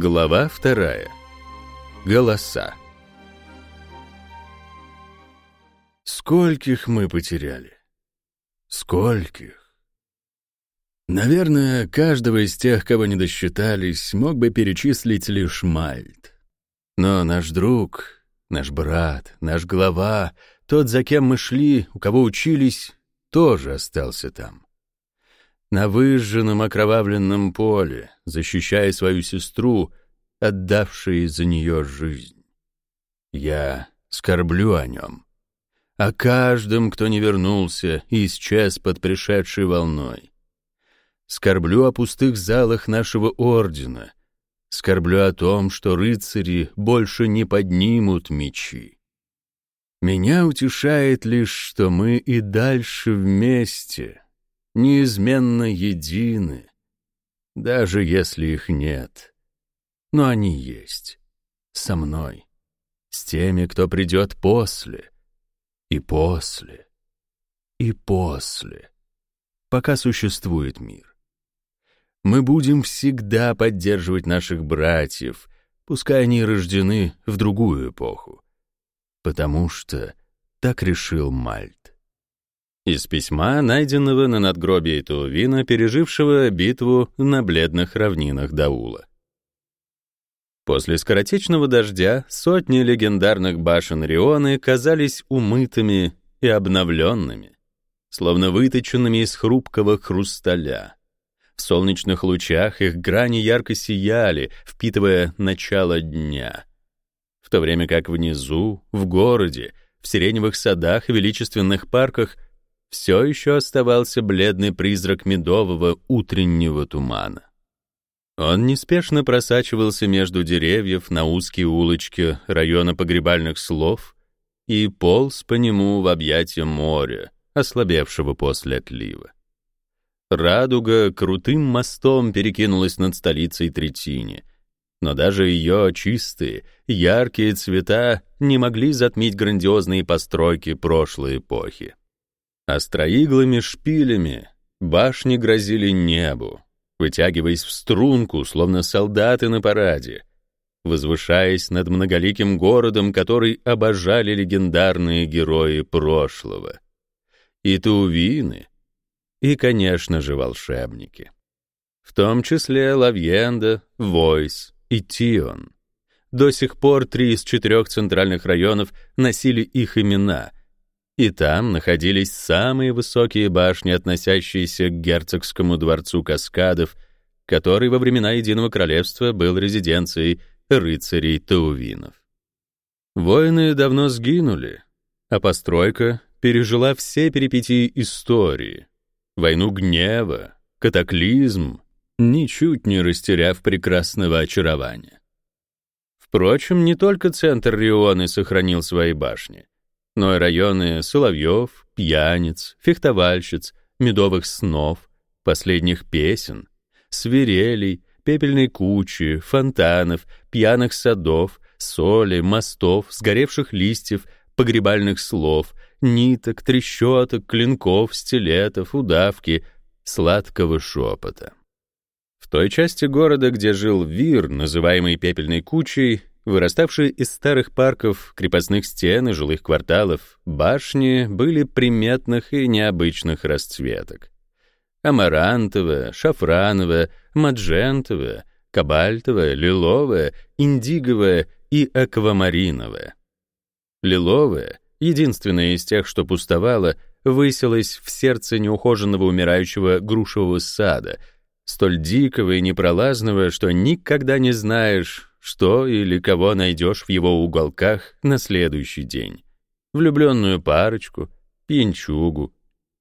Глава вторая. Голоса. Скольких мы потеряли? Скольких? Наверное, каждого из тех, кого не досчитались, мог бы перечислить лишь Мальт. Но наш друг, наш брат, наш глава, тот, за кем мы шли, у кого учились, тоже остался там на выжженном окровавленном поле, защищая свою сестру, отдавшей за нее жизнь. Я скорблю о нем, о каждом, кто не вернулся и исчез под пришедшей волной. Скорблю о пустых залах нашего ордена, скорблю о том, что рыцари больше не поднимут мечи. Меня утешает лишь, что мы и дальше вместе — неизменно едины, даже если их нет. Но они есть. Со мной. С теми, кто придет после. И после. И после. Пока существует мир. Мы будем всегда поддерживать наших братьев, пускай они рождены в другую эпоху. Потому что так решил Мальт. Из письма, найденного на надгробии Туувина, пережившего битву на бледных равнинах Даула. После скоротечного дождя сотни легендарных башен Рионы казались умытыми и обновленными, словно выточенными из хрупкого хрусталя. В солнечных лучах их грани ярко сияли, впитывая начало дня. В то время как внизу, в городе, в сиреневых садах и величественных парках — все еще оставался бледный призрак медового утреннего тумана. Он неспешно просачивался между деревьев на узкие улочки района погребальных слов и полз по нему в объятия моря, ослабевшего после отлива. Радуга крутым мостом перекинулась над столицей Третини, но даже ее чистые, яркие цвета не могли затмить грандиозные постройки прошлой эпохи. Остроиглыми шпилями башни грозили небу, вытягиваясь в струнку, словно солдаты на параде, возвышаясь над многоликим городом, который обожали легендарные герои прошлого. И тувины, и, конечно же, волшебники. В том числе Лавьенда, Войс и Тион. До сих пор три из четырех центральных районов носили их имена — и там находились самые высокие башни, относящиеся к герцогскому дворцу каскадов, который во времена Единого Королевства был резиденцией рыцарей Таувинов. Воины давно сгинули, а постройка пережила все перипетии истории, войну гнева, катаклизм, ничуть не растеряв прекрасного очарования. Впрочем, не только центр Рионы сохранил свои башни — но и районы соловьев, пьяниц, фехтовальщиц, медовых снов, последних песен, свирелей, пепельной кучи, фонтанов, пьяных садов, соли, мостов, сгоревших листьев, погребальных слов, ниток, трещоток, клинков, стилетов, удавки, сладкого шепота. В той части города, где жил Вир, называемый пепельной кучей, Выраставшие из старых парков, крепостных стен и жилых кварталов, башни были приметных и необычных расцветок. Амарантовая, шафрановая, маджентовая, кабальтовая, лиловая, индиговая и аквамариновая. Лиловая, единственная из тех, что пустовала, высилась в сердце неухоженного умирающего грушевого сада, столь дикого и непролазного, что никогда не знаешь, что или кого найдешь в его уголках на следующий день. Влюбленную парочку, пьянчугу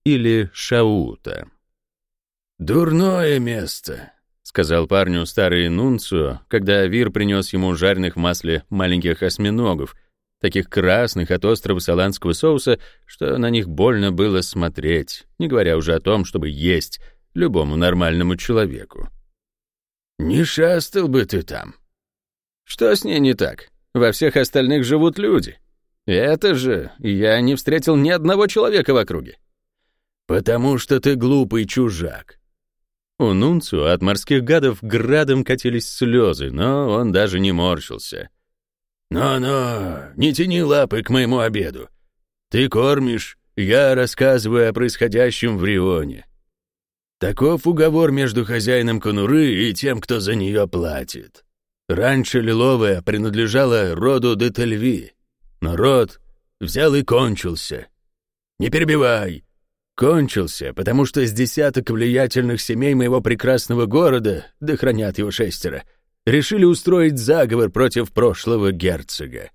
или шаута. «Дурное место», — сказал парню старый Нунцио, когда Вир принес ему жареных в масле маленьких осьминогов, таких красных от острого саланского соуса, что на них больно было смотреть, не говоря уже о том, чтобы есть любому нормальному человеку. «Не шастал бы ты там», что с ней не так? Во всех остальных живут люди. Это же я не встретил ни одного человека в округе. Потому что ты глупый чужак. У Нунцу от морских гадов градом катились слезы, но он даже не морщился. «Но-но, не тяни лапы к моему обеду. Ты кормишь, я рассказываю о происходящем в Рионе. Таков уговор между хозяином конуры и тем, кто за нее платит. Раньше Лиловая принадлежала роду Детельви, но род взял и кончился. Не перебивай. Кончился, потому что с десяток влиятельных семей моего прекрасного города, да хранят его шестеро, решили устроить заговор против прошлого герцога.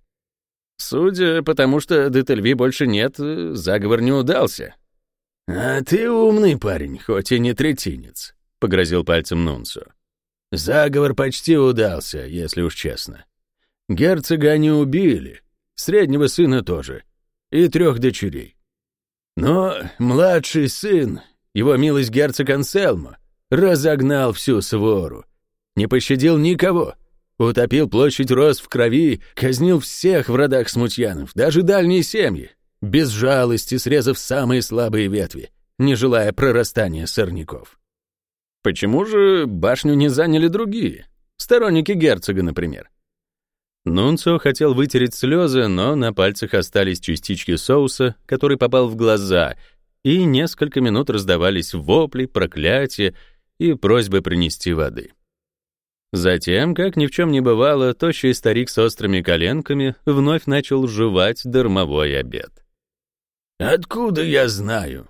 Судя по тому, что Детельви больше нет, заговор не удался. «А ты умный парень, хоть и не третинец», — погрозил пальцем Нунсу. «Заговор почти удался, если уж честно. Герцога они убили, среднего сына тоже, и трех дочерей. Но младший сын, его милость герцог Анселмо, разогнал всю свору, не пощадил никого, утопил площадь роз в крови, казнил всех в родах смутьянов, даже дальние семьи, без жалости срезав самые слабые ветви, не желая прорастания сорняков. Почему же башню не заняли другие? Сторонники герцога, например. Нунцо хотел вытереть слезы, но на пальцах остались частички соуса, который попал в глаза, и несколько минут раздавались вопли, проклятия и просьбы принести воды. Затем, как ни в чем не бывало, тощий старик с острыми коленками вновь начал жевать дармовой обед. «Откуда я знаю?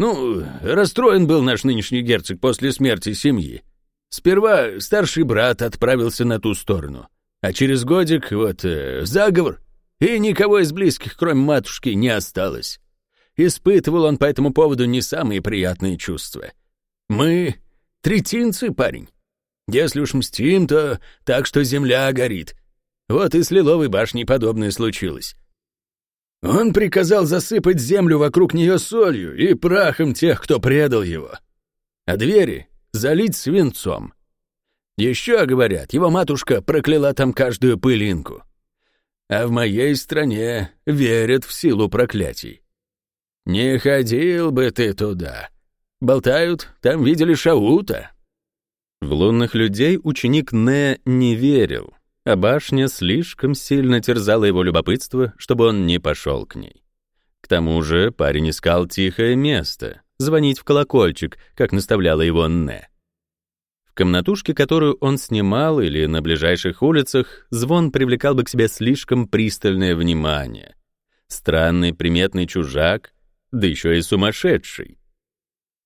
Ну, расстроен был наш нынешний герцог после смерти семьи. Сперва старший брат отправился на ту сторону, а через годик вот э, заговор, и никого из близких, кроме матушки, не осталось. Испытывал он по этому поводу не самые приятные чувства. Мы — третинцы, парень. Если уж мстим, то так, что земля горит. Вот и с Лиловой башней подобное случилось. Он приказал засыпать землю вокруг нее солью и прахом тех, кто предал его. А двери залить свинцом. Еще, говорят, его матушка прокляла там каждую пылинку. А в моей стране верят в силу проклятий. Не ходил бы ты туда. Болтают, там видели Шаута. В лунных людей ученик Не не верил а башня слишком сильно терзала его любопытство, чтобы он не пошел к ней. К тому же парень искал тихое место, звонить в колокольчик, как наставляла его Не. В комнатушке, которую он снимал, или на ближайших улицах, звон привлекал бы к себе слишком пристальное внимание. Странный приметный чужак, да еще и сумасшедший.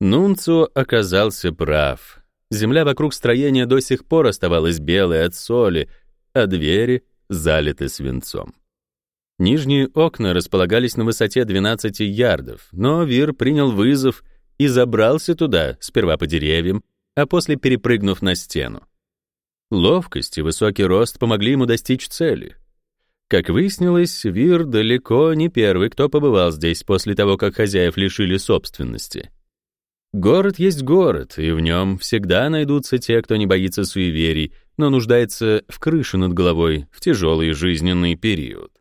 Нунцо оказался прав. Земля вокруг строения до сих пор оставалась белой от соли, а двери залиты свинцом. Нижние окна располагались на высоте 12 ярдов, но Вир принял вызов и забрался туда, сперва по деревьям, а после перепрыгнув на стену. Ловкость и высокий рост помогли ему достичь цели. Как выяснилось, Вир далеко не первый, кто побывал здесь после того, как хозяев лишили собственности. Город есть город, и в нем всегда найдутся те, кто не боится суеверий, но нуждается в крыше над головой в тяжелый жизненный период.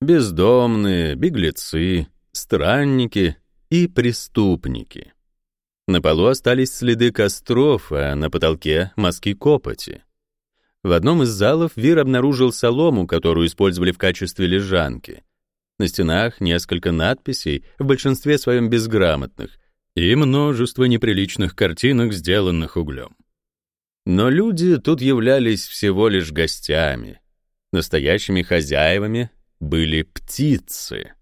Бездомные, беглецы, странники и преступники. На полу остались следы костров, а на потолке — мазки копоти. В одном из залов Вир обнаружил солому, которую использовали в качестве лежанки. На стенах несколько надписей, в большинстве своем безграмотных, и множество неприличных картинок, сделанных углем. Но люди тут являлись всего лишь гостями. Настоящими хозяевами были птицы.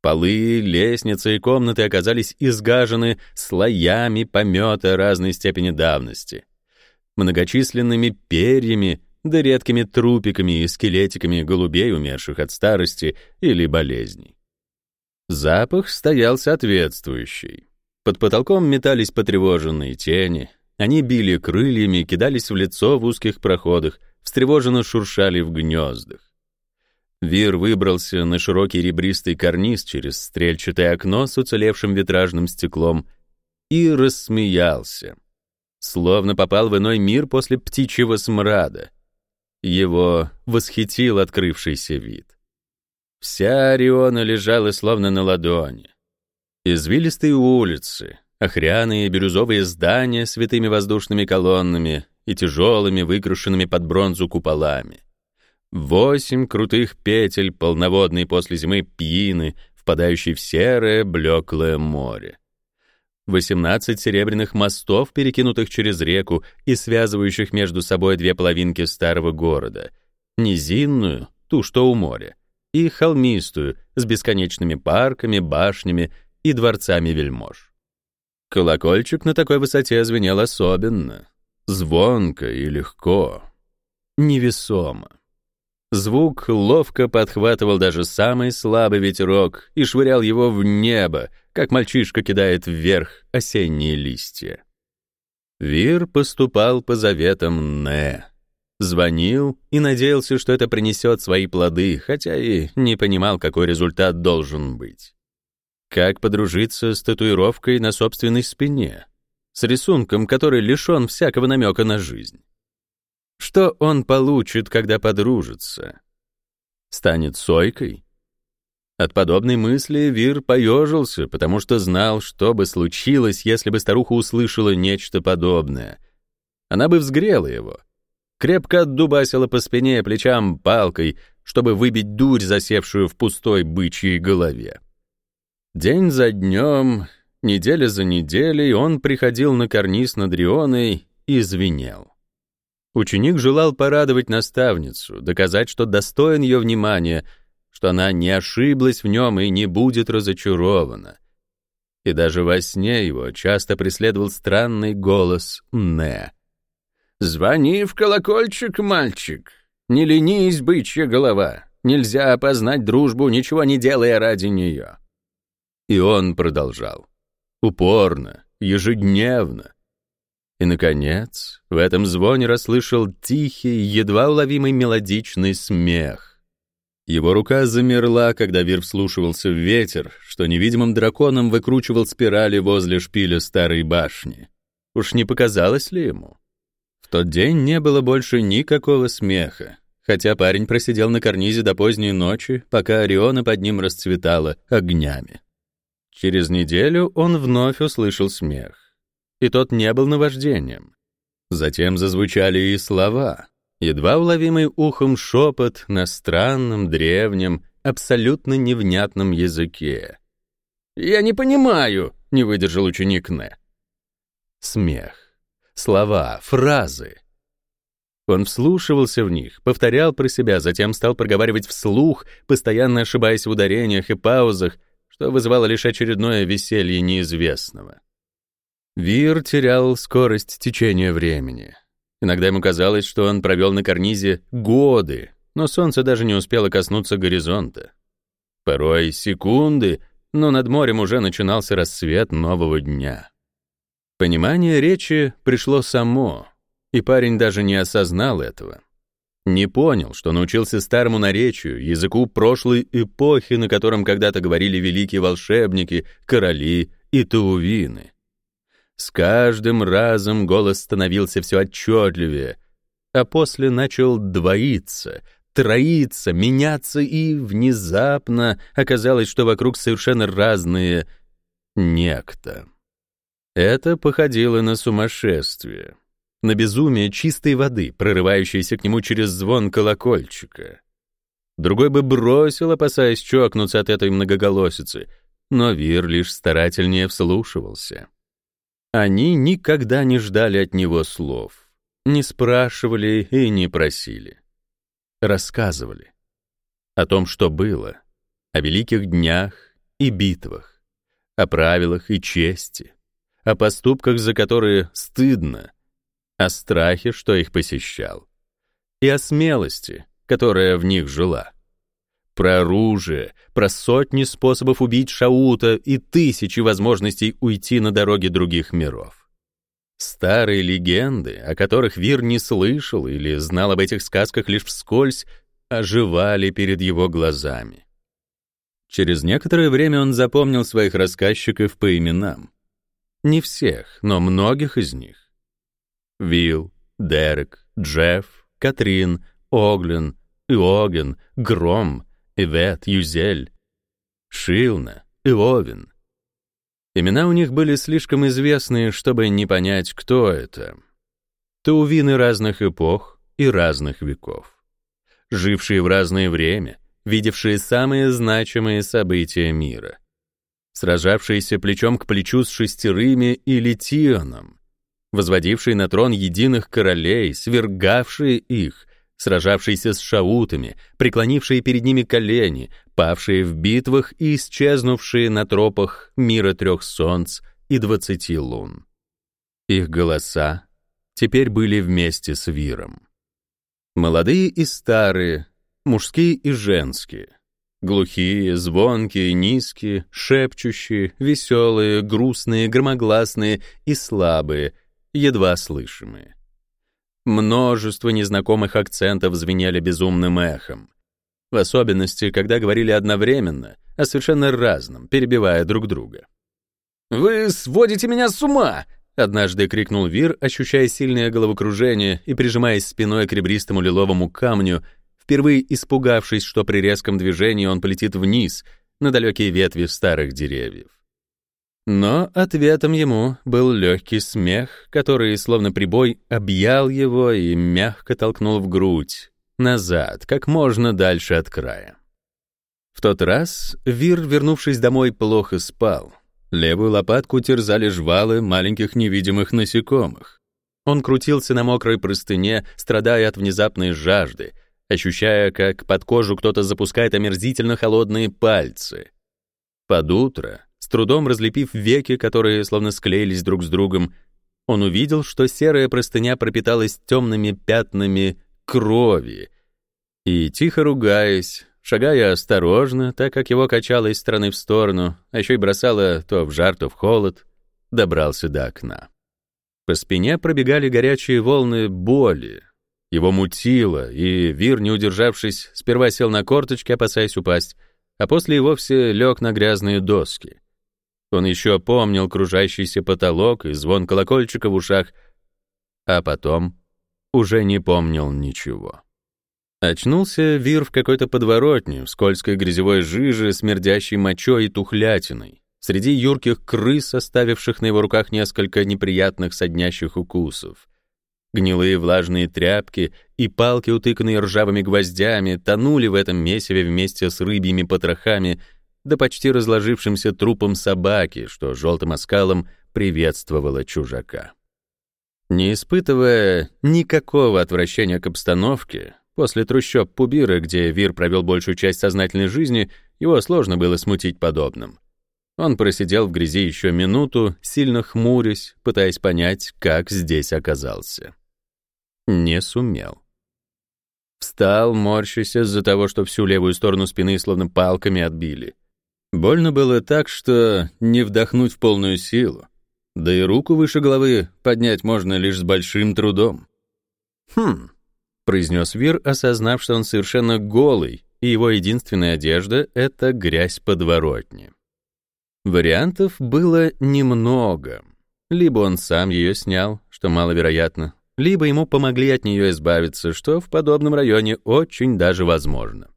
Полы, лестницы и комнаты оказались изгажены слоями помета разной степени давности, многочисленными перьями да редкими трупиками и скелетиками голубей, умерших от старости или болезней. Запах стоял соответствующий. Под потолком метались потревоженные тени, они били крыльями, кидались в лицо в узких проходах, встревоженно шуршали в гнездах. Вир выбрался на широкий ребристый карниз через стрельчатое окно с уцелевшим витражным стеклом и рассмеялся. Словно попал в иной мир после птичьего смрада. Его восхитил открывшийся вид. Вся Ориона лежала словно на ладони. Извилистые улицы, охряные бирюзовые здания с витыми воздушными колоннами и тяжелыми, выкрашенными под бронзу куполами. Восемь крутых петель полноводной после зимы пьины, впадающей в серое, блеклое море. Восемнадцать серебряных мостов, перекинутых через реку и связывающих между собой две половинки старого города. Низинную, ту, что у моря, и холмистую, с бесконечными парками, башнями и дворцами вельмож. Колокольчик на такой высоте звенел особенно, звонко и легко, невесомо. Звук ловко подхватывал даже самый слабый ветерок и швырял его в небо, как мальчишка кидает вверх осенние листья. Вир поступал по заветам Не. Звонил и надеялся, что это принесет свои плоды, хотя и не понимал, какой результат должен быть. Как подружиться с татуировкой на собственной спине? С рисунком, который лишен всякого намека на жизнь? Что он получит, когда подружится? Станет сойкой? От подобной мысли Вир поежился, потому что знал, что бы случилось, если бы старуха услышала нечто подобное. Она бы взгрела его, крепко отдубасила по спине и плечам палкой, чтобы выбить дурь, засевшую в пустой бычьей голове. День за днем, неделя за неделей он приходил на карниз над Рионой и звенел. Ученик желал порадовать наставницу, доказать, что достоин ее внимания, что она не ошиблась в нем и не будет разочарована. И даже во сне его часто преследовал странный голос «Не». «Звони в колокольчик, мальчик! Не ленись, бычья голова! Нельзя опознать дружбу, ничего не делая ради нее!» И он продолжал. Упорно, ежедневно. И, наконец, в этом звоне расслышал тихий, едва уловимый мелодичный смех. Его рука замерла, когда Вир вслушивался в ветер, что невидимым драконом выкручивал спирали возле шпиля старой башни. Уж не показалось ли ему? В тот день не было больше никакого смеха, хотя парень просидел на карнизе до поздней ночи, пока Ориона под ним расцветала огнями. Через неделю он вновь услышал смех. И тот не был наваждением. Затем зазвучали и слова, едва уловимый ухом шепот на странном, древнем, абсолютно невнятном языке. «Я не понимаю», — не выдержал ученик Не. Смех, слова, фразы. Он вслушивался в них, повторял про себя, затем стал проговаривать вслух, постоянно ошибаясь в ударениях и паузах, что вызывало лишь очередное веселье неизвестного. Вир терял скорость течения времени. Иногда ему казалось, что он провел на карнизе годы, но солнце даже не успело коснуться горизонта. Порой секунды, но над морем уже начинался рассвет нового дня. Понимание речи пришло само, и парень даже не осознал этого. Не понял, что научился старому наречию, языку прошлой эпохи, на котором когда-то говорили великие волшебники, короли и таувины. С каждым разом голос становился все отчетливее, а после начал двоиться, троиться, меняться, и внезапно оказалось, что вокруг совершенно разные некто. Это походило на сумасшествие на безумие чистой воды, прорывающейся к нему через звон колокольчика. Другой бы бросил, опасаясь чокнуться от этой многоголосицы, но Вир лишь старательнее вслушивался. Они никогда не ждали от него слов, не спрашивали и не просили. Рассказывали о том, что было, о великих днях и битвах, о правилах и чести, о поступках, за которые стыдно, о страхе, что их посещал, и о смелости, которая в них жила. Про оружие, про сотни способов убить Шаута и тысячи возможностей уйти на дороге других миров. Старые легенды, о которых Вир не слышал или знал об этих сказках лишь вскользь, оживали перед его глазами. Через некоторое время он запомнил своих рассказчиков по именам. Не всех, но многих из них. Вилл, Дерек, Джефф, Катрин, Оглен, Иоген, Гром, Ивет, Юзель, Шилна, Иовин. Имена у них были слишком известные, чтобы не понять, кто это. Таувины разных эпох и разных веков. Жившие в разное время, видевшие самые значимые события мира. Сражавшиеся плечом к плечу с шестерыми или Тионом, возводившие на трон единых королей, свергавшие их, сражавшиеся с шаутами, преклонившие перед ними колени, павшие в битвах и исчезнувшие на тропах мира трех солнц и двадцати лун. Их голоса теперь были вместе с Виром. Молодые и старые, мужские и женские, глухие, звонкие, низкие, шепчущие, веселые, грустные, громогласные и слабые, едва слышимые. Множество незнакомых акцентов звенели безумным эхом. В особенности, когда говорили одновременно, о совершенно разном, перебивая друг друга. «Вы сводите меня с ума!» — однажды крикнул Вир, ощущая сильное головокружение и прижимаясь спиной к ребристому лиловому камню, впервые испугавшись, что при резком движении он полетит вниз, на далекие ветви старых деревьев. Но ответом ему был легкий смех, который, словно прибой, объял его и мягко толкнул в грудь, назад, как можно дальше от края. В тот раз Вир, вернувшись домой, плохо спал. Левую лопатку терзали жвалы маленьких невидимых насекомых. Он крутился на мокрой простыне, страдая от внезапной жажды, ощущая, как под кожу кто-то запускает омерзительно холодные пальцы. Под утро с трудом разлепив веки, которые словно склеились друг с другом, он увидел, что серая простыня пропиталась темными пятнами крови. И, тихо ругаясь, шагая осторожно, так как его качало из стороны в сторону, а еще и бросало то в жар, то в холод, добрался до окна. По спине пробегали горячие волны боли. Его мутило, и Вир, не удержавшись, сперва сел на корточки, опасаясь упасть, а после и вовсе лег на грязные доски. Он еще помнил кружащийся потолок и звон колокольчика в ушах, а потом уже не помнил ничего. Очнулся Вир в какой-то подворотне, в скользкой грязевой жиже, смердящей мочой и тухлятиной, среди юрких крыс, оставивших на его руках несколько неприятных соднящих укусов. Гнилые влажные тряпки и палки, утыканные ржавыми гвоздями, тонули в этом месиве вместе с рыбьими потрохами — да почти разложившимся трупом собаки, что желтым оскалом приветствовала чужака. Не испытывая никакого отвращения к обстановке, после трущоб Пубира, где Вир провел большую часть сознательной жизни, его сложно было смутить подобным. Он просидел в грязи еще минуту, сильно хмурясь, пытаясь понять, как здесь оказался. Не сумел. Встал, морщась из-за того, что всю левую сторону спины словно палками отбили — Больно было так, что не вдохнуть в полную силу. Да и руку выше головы поднять можно лишь с большим трудом. «Хм», — произнес Вир, осознав, что он совершенно голый, и его единственная одежда — это грязь подворотни. Вариантов было немного. Либо он сам ее снял, что маловероятно, либо ему помогли от нее избавиться, что в подобном районе очень даже возможно.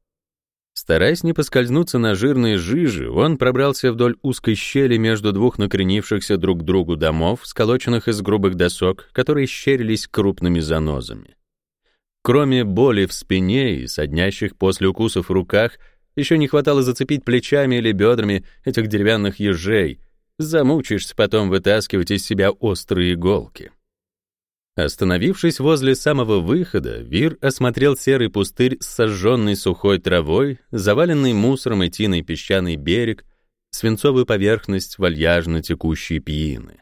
Стараясь не поскользнуться на жирные жижи, он пробрался вдоль узкой щели между двух накренившихся друг к другу домов, сколоченных из грубых досок, которые щерились крупными занозами. Кроме боли в спине и соднящих после укусов руках, еще не хватало зацепить плечами или бедрами этих деревянных ежей. Замучишься потом вытаскивать из себя острые иголки. Остановившись возле самого выхода, Вир осмотрел серый пустырь с сожженной сухой травой, заваленный мусором и тиной песчаный берег, свинцовую поверхность вальяжно текущей пьины.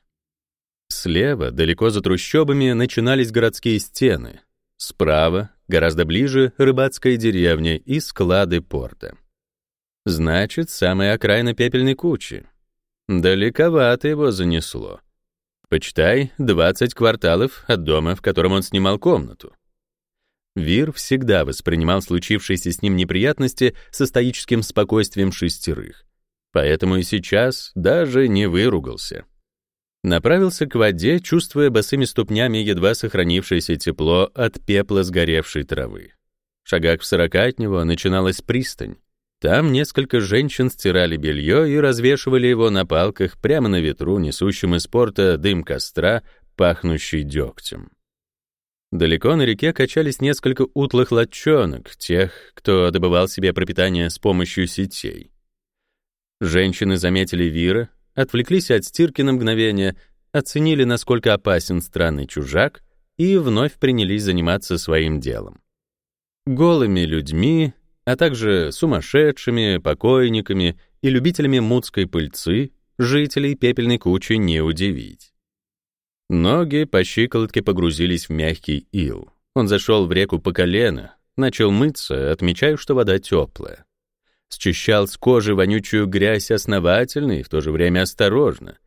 Слева, далеко за трущобами, начинались городские стены. Справа, гораздо ближе, рыбацкая деревня и склады порта. Значит, самая окраина пепельной кучи. Далековато его занесло. Почитай, 20 кварталов от дома, в котором он снимал комнату. Вир всегда воспринимал случившиеся с ним неприятности со стоическим спокойствием шестерых. Поэтому и сейчас даже не выругался. Направился к воде, чувствуя босыми ступнями едва сохранившееся тепло от пепла сгоревшей травы. В шагах в сорока от него начиналась пристань. Там несколько женщин стирали белье и развешивали его на палках прямо на ветру, несущем из порта дым костра, пахнущий дегтем. Далеко на реке качались несколько утлых лодчонок, тех, кто добывал себе пропитание с помощью сетей. Женщины заметили Вира, отвлеклись от стирки на мгновение, оценили, насколько опасен странный чужак, и вновь принялись заниматься своим делом. Голыми людьми а также сумасшедшими, покойниками и любителями мутской пыльцы жителей пепельной кучи не удивить. Ноги по щиколотке погрузились в мягкий ил. Он зашел в реку по колено, начал мыться, отмечая, что вода теплая. Счищал с кожи вонючую грязь основательно и в то же время осторожно.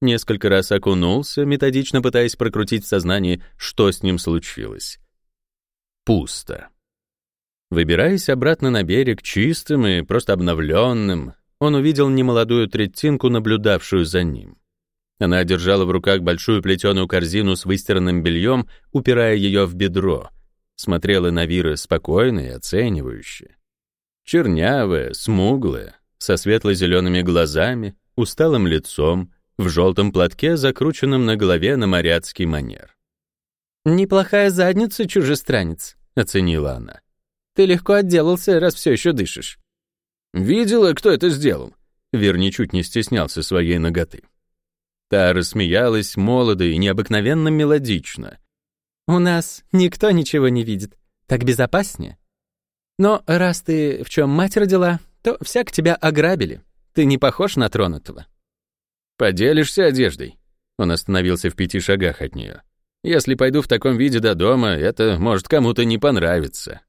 Несколько раз окунулся, методично пытаясь прокрутить в сознании, что с ним случилось. Пусто. Выбираясь обратно на берег чистым и просто обновленным, он увидел немолодую третинку, наблюдавшую за ним. Она держала в руках большую плетеную корзину с выстиранным бельем, упирая ее в бедро. Смотрела на Вира спокойно и оценивающе. Чернявая, смуглая, со светло-зелеными глазами, усталым лицом, в желтом платке, закрученном на голове на моряцкий манер. «Неплохая задница, чужестранец», — оценила она. Ты легко отделался, раз все еще дышишь». «Видела, кто это сделал?» Вер ничуть не стеснялся своей ноготы. Та рассмеялась молодо и необыкновенно мелодично. «У нас никто ничего не видит. Так безопаснее. Но раз ты в чем мать родила, то всяк тебя ограбили. Ты не похож на тронутого». «Поделишься одеждой?» Он остановился в пяти шагах от нее. «Если пойду в таком виде до дома, это может кому-то не понравиться».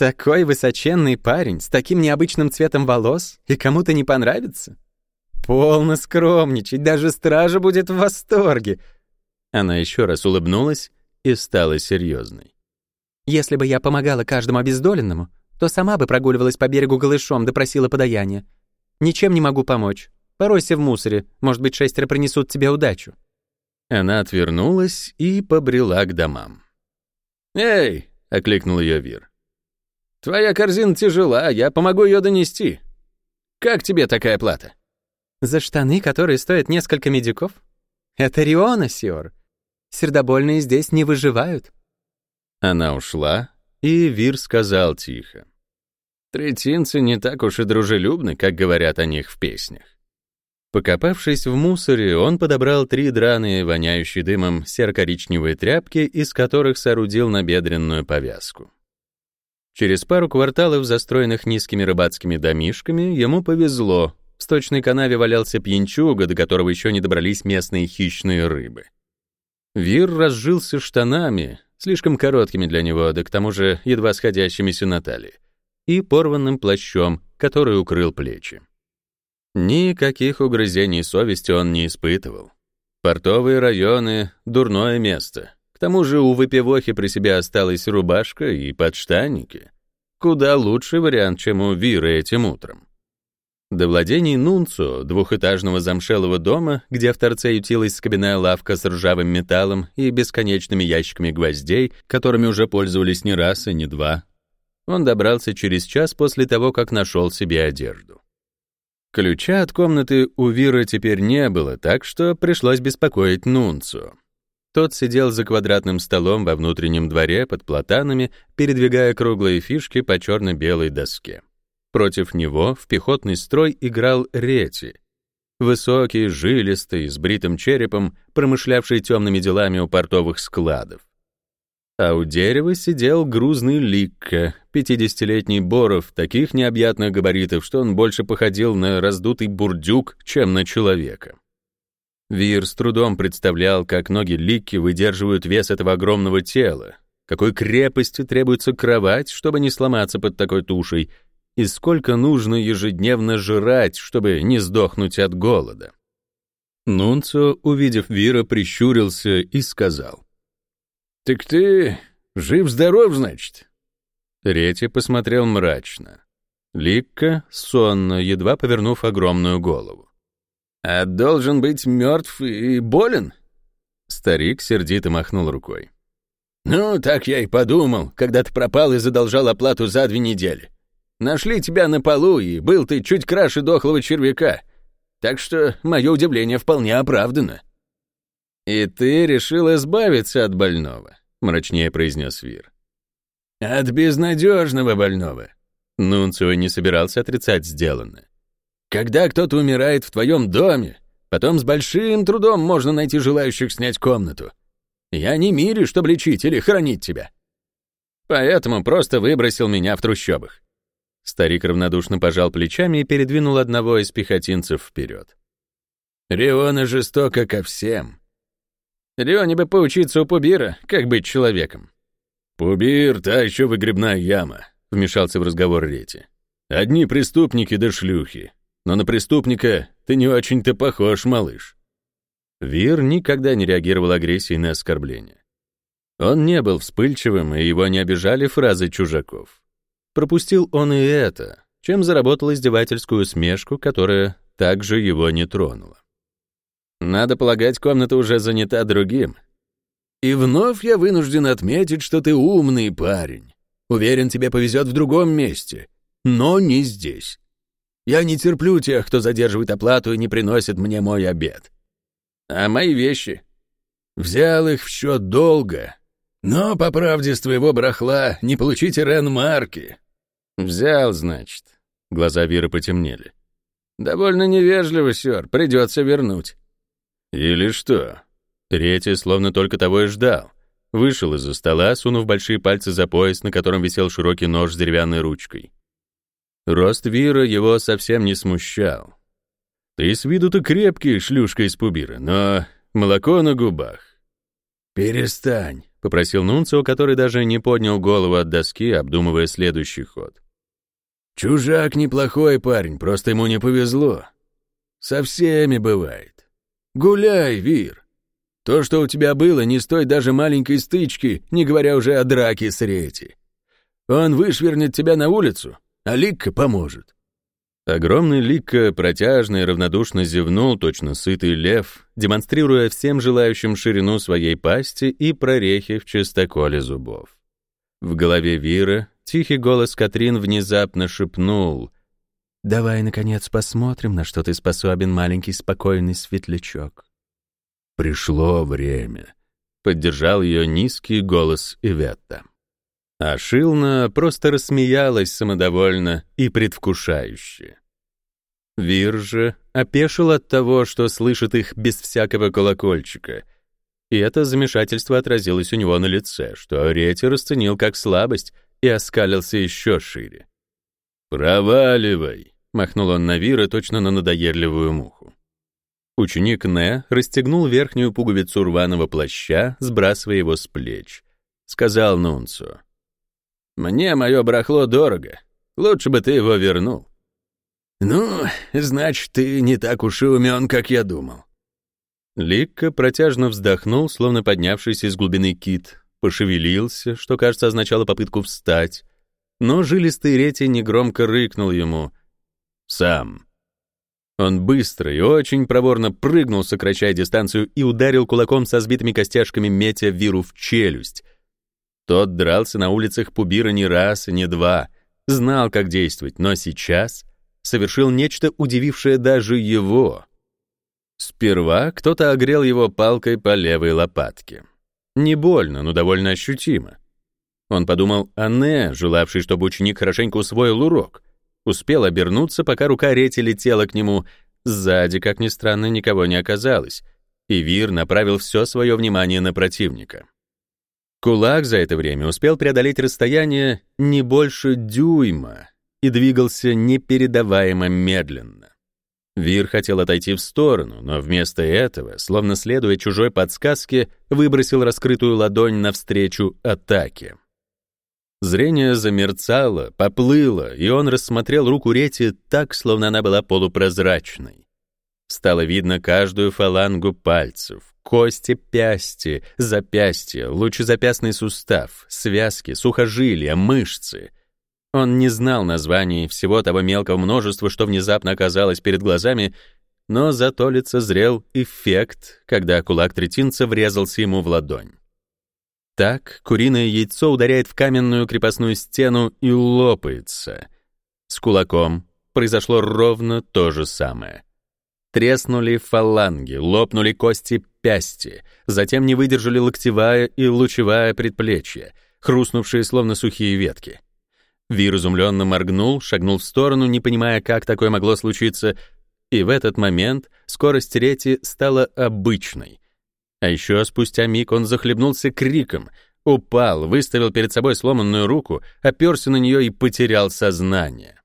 Такой высоченный парень с таким необычным цветом волос и кому-то не понравится? Полно скромничать, даже стража будет в восторге. Она еще раз улыбнулась и стала серьезной. Если бы я помогала каждому обездоленному, то сама бы прогуливалась по берегу голышом да просила подаяния. Ничем не могу помочь. Поройся в мусоре, может быть, шестеро принесут тебе удачу. Она отвернулась и побрела к домам. «Эй!» — окликнул ее Вир. Твоя корзина тяжела, я помогу ее донести. Как тебе такая плата?» «За штаны, которые стоят несколько медиков? Это Риона, Сиор. Сердобольные здесь не выживают». Она ушла, и Вир сказал тихо. «Третинцы не так уж и дружелюбны, как говорят о них в песнях». Покопавшись в мусоре, он подобрал три драные, воняющие дымом серо-коричневые тряпки, из которых соорудил набедренную повязку. Через пару кварталов, застроенных низкими рыбацкими домишками, ему повезло. В сточной канаве валялся пьянчуга, до которого еще не добрались местные хищные рыбы. Вир разжился штанами, слишком короткими для него, да к тому же едва сходящимися на талии, и порванным плащом, который укрыл плечи. Никаких угрызений совести он не испытывал. Портовые районы — дурное место. К тому же у выпивохи при себе осталась рубашка и подштанники. Куда лучший вариант, чем у Виры этим утром. До владений Нунцо, двухэтажного замшелого дома, где в торце ютилась скобяная лавка с ржавым металлом и бесконечными ящиками гвоздей, которыми уже пользовались не раз и не два, он добрался через час после того, как нашел себе одежду. Ключа от комнаты у Виры теперь не было, так что пришлось беспокоить Нунцо. Тот сидел за квадратным столом во внутреннем дворе под платанами, передвигая круглые фишки по черно-белой доске. Против него в пехотный строй играл Рети. Высокий, жилистый, с бритым черепом, промышлявший темными делами у портовых складов. А у дерева сидел грузный Ликка, пятидесятилетний Боров, таких необъятных габаритов, что он больше походил на раздутый бурдюк, чем на человека. Вир с трудом представлял, как ноги Ликки выдерживают вес этого огромного тела, какой крепости требуется кровать, чтобы не сломаться под такой тушей, и сколько нужно ежедневно жрать, чтобы не сдохнуть от голода. Нунцо, увидев Вира, прищурился и сказал. «Так ты жив-здоров, значит?» Рети посмотрел мрачно. Ликка сонно, едва повернув огромную голову. «А должен быть мертв и болен?» Старик сердито махнул рукой. «Ну, так я и подумал, когда ты пропал и задолжал оплату за две недели. Нашли тебя на полу, и был ты чуть краше дохлого червяка. Так что мое удивление вполне оправдано». «И ты решил избавиться от больного», — мрачнее произнес Вир. «От безнадежного больного». Нунцио не собирался отрицать сделанное. «Когда кто-то умирает в твоем доме, потом с большим трудом можно найти желающих снять комнату. Я не мире, чтобы лечить или хранить тебя. Поэтому просто выбросил меня в трущобах. Старик равнодушно пожал плечами и передвинул одного из пехотинцев вперед. Риона жестоко ко всем. Рионе бы поучиться у Пубира, как быть человеком. Пубир — та еще выгребная яма, — вмешался в разговор Рети. Одни преступники да шлюхи. Но на преступника ты не очень-то похож, малыш. Вир никогда не реагировал агрессией на оскорбления. Он не был вспыльчивым, и его не обижали фразы чужаков. Пропустил он и это, чем заработал издевательскую смешку, которая также его не тронула. Надо полагать, комната уже занята другим. И вновь я вынужден отметить, что ты умный парень. Уверен, тебе повезет в другом месте, но не здесь. Я не терплю тех, кто задерживает оплату и не приносит мне мой обед. А мои вещи? Взял их в счет долго, но, по правде, с твоего барахла не получите Рен-марки. Взял, значит. Глаза Виры потемнели. Довольно невежливо, сёр, придется вернуть. Или что? Третий словно только того и ждал. Вышел из-за стола, сунув большие пальцы за пояс, на котором висел широкий нож с деревянной ручкой. Рост Вира его совсем не смущал. Ты с виду-то крепкий, шлюшка из пубира, но молоко на губах. «Перестань», — попросил Нунцио, который даже не поднял голову от доски, обдумывая следующий ход. «Чужак неплохой парень, просто ему не повезло. Со всеми бывает. Гуляй, Вир. То, что у тебя было, не стоит даже маленькой стычки, не говоря уже о драке с Рети. Он вышвырнет тебя на улицу, а Ликка поможет. Огромный Ликка протяжно и равнодушно зевнул, точно сытый лев, демонстрируя всем желающим ширину своей пасти и прорехи в чистоколе зубов. В голове Вира тихий голос Катрин внезапно шепнул «Давай, наконец, посмотрим, на что ты способен, маленький спокойный светлячок». «Пришло время», — поддержал ее низкий голос Иветта. А Шилна просто рассмеялась самодовольно и предвкушающе. Вир же опешил от того, что слышит их без всякого колокольчика, и это замешательство отразилось у него на лице, что Арети расценил как слабость и оскалился еще шире. «Проваливай!» — махнул он на Вира точно на надоедливую муху. Ученик Не расстегнул верхнюю пуговицу рваного плаща, сбрасывая его с плеч. Сказал Нунцу. Мне мое барахло дорого. Лучше бы ты его вернул». «Ну, значит, ты не так уж и умен, как я думал». Ликка протяжно вздохнул, словно поднявшийся из глубины кит, пошевелился, что, кажется, означало попытку встать, но жилистый рети негромко рыкнул ему «Сам». Он быстро и очень проворно прыгнул, сокращая дистанцию, и ударил кулаком со сбитыми костяшками метя Виру в челюсть, тот дрался на улицах Пубира не раз и не два, знал, как действовать, но сейчас совершил нечто, удивившее даже его. Сперва кто-то огрел его палкой по левой лопатке. Не больно, но довольно ощутимо. Он подумал о Не, желавший, чтобы ученик хорошенько усвоил урок. Успел обернуться, пока рука Рети летела к нему. Сзади, как ни странно, никого не оказалось, и Вир направил все свое внимание на противника. Кулак за это время успел преодолеть расстояние не больше дюйма и двигался непередаваемо медленно. Вир хотел отойти в сторону, но вместо этого, словно следуя чужой подсказке, выбросил раскрытую ладонь навстречу атаке. Зрение замерцало, поплыло, и он рассмотрел руку Рети так, словно она была полупрозрачной. Стало видно каждую фалангу пальцев, Кости пясти, запястья, лучезапястный сустав, связки, сухожилия, мышцы. Он не знал названий всего того мелкого множества, что внезапно оказалось перед глазами, но зато лицезрел эффект, когда кулак третинца врезался ему в ладонь. Так куриное яйцо ударяет в каменную крепостную стену и лопается. С кулаком произошло ровно то же самое. Треснули фаланги, лопнули кости пясти, затем не выдержали локтевая и лучевая предплечья, хрустнувшие словно сухие ветки. Вир изумленно моргнул, шагнул в сторону, не понимая, как такое могло случиться, и в этот момент скорость рети стала обычной. А еще спустя миг он захлебнулся криком, упал, выставил перед собой сломанную руку, оперся на нее и потерял сознание.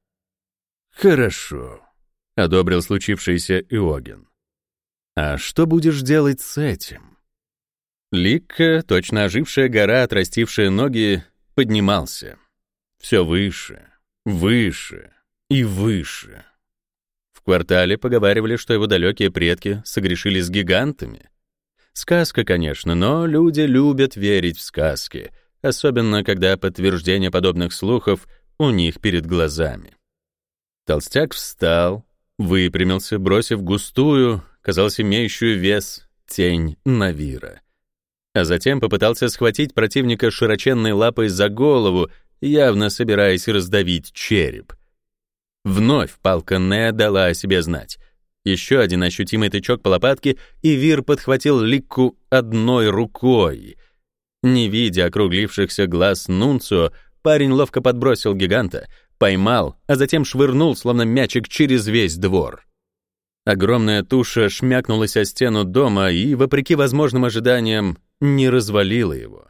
«Хорошо», — одобрил случившееся Иоген. «А что будешь делать с этим?» Ликка, точно ожившая гора, отрастившая ноги, поднимался. Все выше, выше и выше. В квартале поговаривали, что его далекие предки согрешили с гигантами. Сказка, конечно, но люди любят верить в сказки, особенно когда подтверждение подобных слухов у них перед глазами. Толстяк встал, выпрямился, бросив густую, казалось, имеющую вес, тень Навира. А затем попытался схватить противника широченной лапой за голову явно собираясь раздавить череп. Вновь палка Не дала о себе знать. Еще один ощутимый тычок по лопатке, и Вир подхватил Ликку одной рукой. Не видя округлившихся глаз Нунцо, парень ловко подбросил гиганта, поймал, а затем швырнул, словно мячик, через весь двор. Огромная туша шмякнулась о стену дома и, вопреки возможным ожиданиям, не развалила его.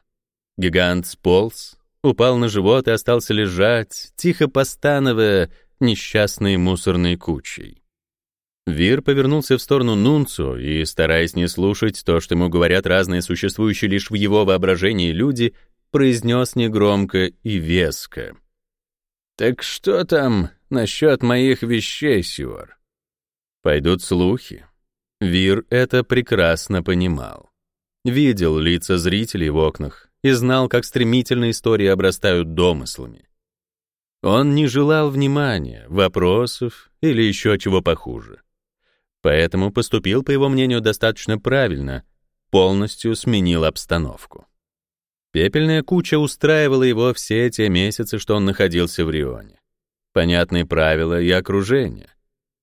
Гигант сполз, упал на живот и остался лежать, тихо постановая несчастной мусорной кучей. Вир повернулся в сторону Нунцу и, стараясь не слушать то, что ему говорят разные существующие лишь в его воображении люди, произнес негромко и веско. «Так что там насчет моих вещей, Сюар?» Пойдут слухи. Вир это прекрасно понимал. Видел лица зрителей в окнах, и знал, как стремительно истории обрастают домыслами. Он не желал внимания, вопросов или еще чего похуже. Поэтому поступил, по его мнению, достаточно правильно, полностью сменил обстановку. Пепельная куча устраивала его все те месяцы, что он находился в Рионе. Понятные правила и окружение.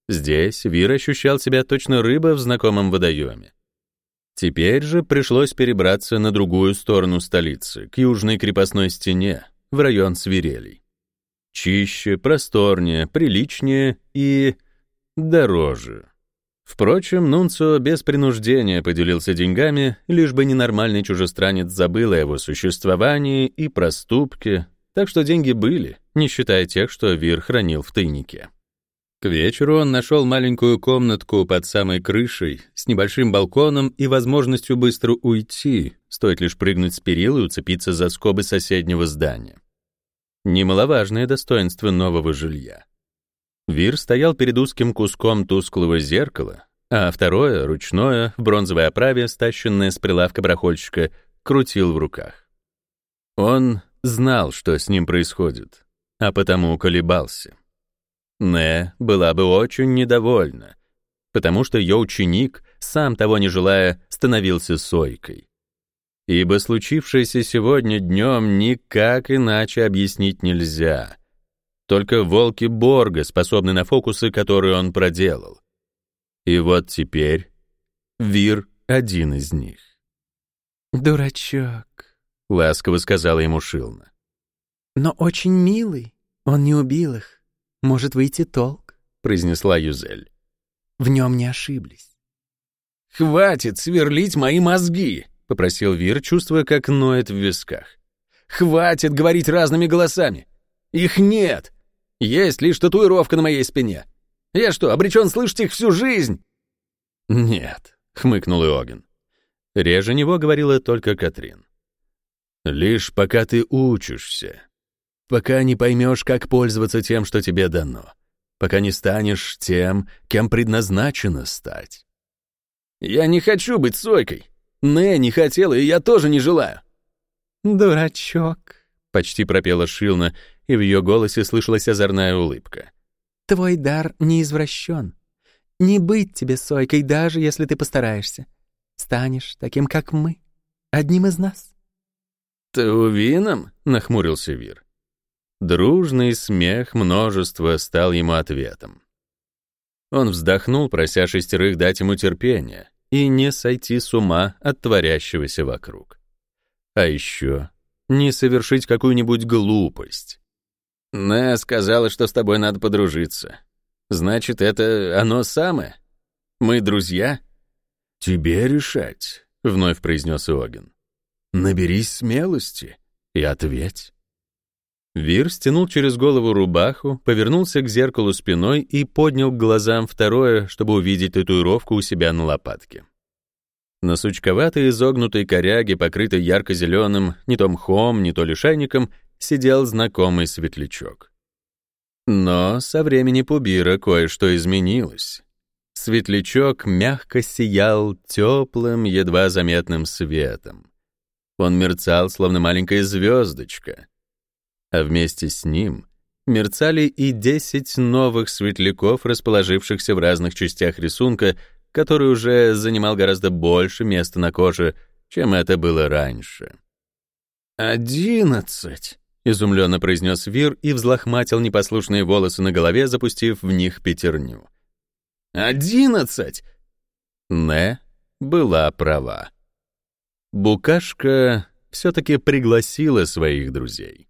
Здесь Вир ощущал себя точно рыба в знакомом водоеме. Теперь же пришлось перебраться на другую сторону столицы, к южной крепостной стене, в район свирелей. Чище, просторнее, приличнее и... дороже. Впрочем, Нунцо без принуждения поделился деньгами, лишь бы ненормальный чужестранец забыл о его существовании и проступке, так что деньги были, не считая тех, что Вир хранил в тайнике. К вечеру он нашел маленькую комнатку под самой крышей с небольшим балконом и возможностью быстро уйти, стоит лишь прыгнуть с перил и уцепиться за скобы соседнего здания. Немаловажное достоинство нового жилья. Вир стоял перед узким куском тусклого зеркала, а второе, ручное, в бронзовой оправе, стащенное с прилавка барахольщика, крутил в руках. Он знал, что с ним происходит, а потому колебался. Не была бы очень недовольна, потому что ее ученик, сам того не желая, становился сойкой. Ибо случившееся сегодня днем никак иначе объяснить нельзя. Только волки Борга способны на фокусы, которые он проделал. И вот теперь Вир — один из них. «Дурачок», — ласково сказала ему Шилна. «Но очень милый, он не убил их может выйти толк», — произнесла Юзель. «В нем не ошиблись». «Хватит сверлить мои мозги», — попросил Вир, чувствуя, как ноет в висках. «Хватит говорить разными голосами. Их нет. Есть лишь татуировка на моей спине. Я что, обречен слышать их всю жизнь?» «Нет», — хмыкнул Иоген. Реже него говорила только Катрин. «Лишь пока ты учишься, пока не поймешь, как пользоваться тем, что тебе дано, пока не станешь тем, кем предназначено стать. Я не хочу быть сойкой. Не не хотела, и я тоже не желаю. «Дурачок», — почти пропела Шилна, и в ее голосе слышалась озорная улыбка. «Твой дар не извращен. Не быть тебе сойкой, даже если ты постараешься. Станешь таким, как мы, одним из нас». «Ты увином?» — нахмурился Вир. Дружный смех множества стал ему ответом. Он вздохнул, прося шестерых дать ему терпения и не сойти с ума от творящегося вокруг. А еще не совершить какую-нибудь глупость. «Не сказала, что с тобой надо подружиться. Значит, это оно самое? Мы друзья?» «Тебе решать», — вновь произнес Иоген. «Наберись смелости и ответь». Вир стянул через голову рубаху, повернулся к зеркалу спиной и поднял к глазам второе, чтобы увидеть татуировку у себя на лопатке. На сучковатой изогнутой коряге, покрытой ярко-зеленым, не то мхом, не то лишайником, сидел знакомый светлячок. Но со времени Пубира кое-что изменилось. Светлячок мягко сиял теплым, едва заметным светом. Он мерцал, словно маленькая звездочка. А вместе с ним мерцали и десять новых светляков, расположившихся в разных частях рисунка, который уже занимал гораздо больше места на коже, чем это было раньше. «Одиннадцать!» — изумленно произнес Вир и взлохматил непослушные волосы на голове, запустив в них пятерню. «Одиннадцать!» Не была права. Букашка все-таки пригласила своих друзей.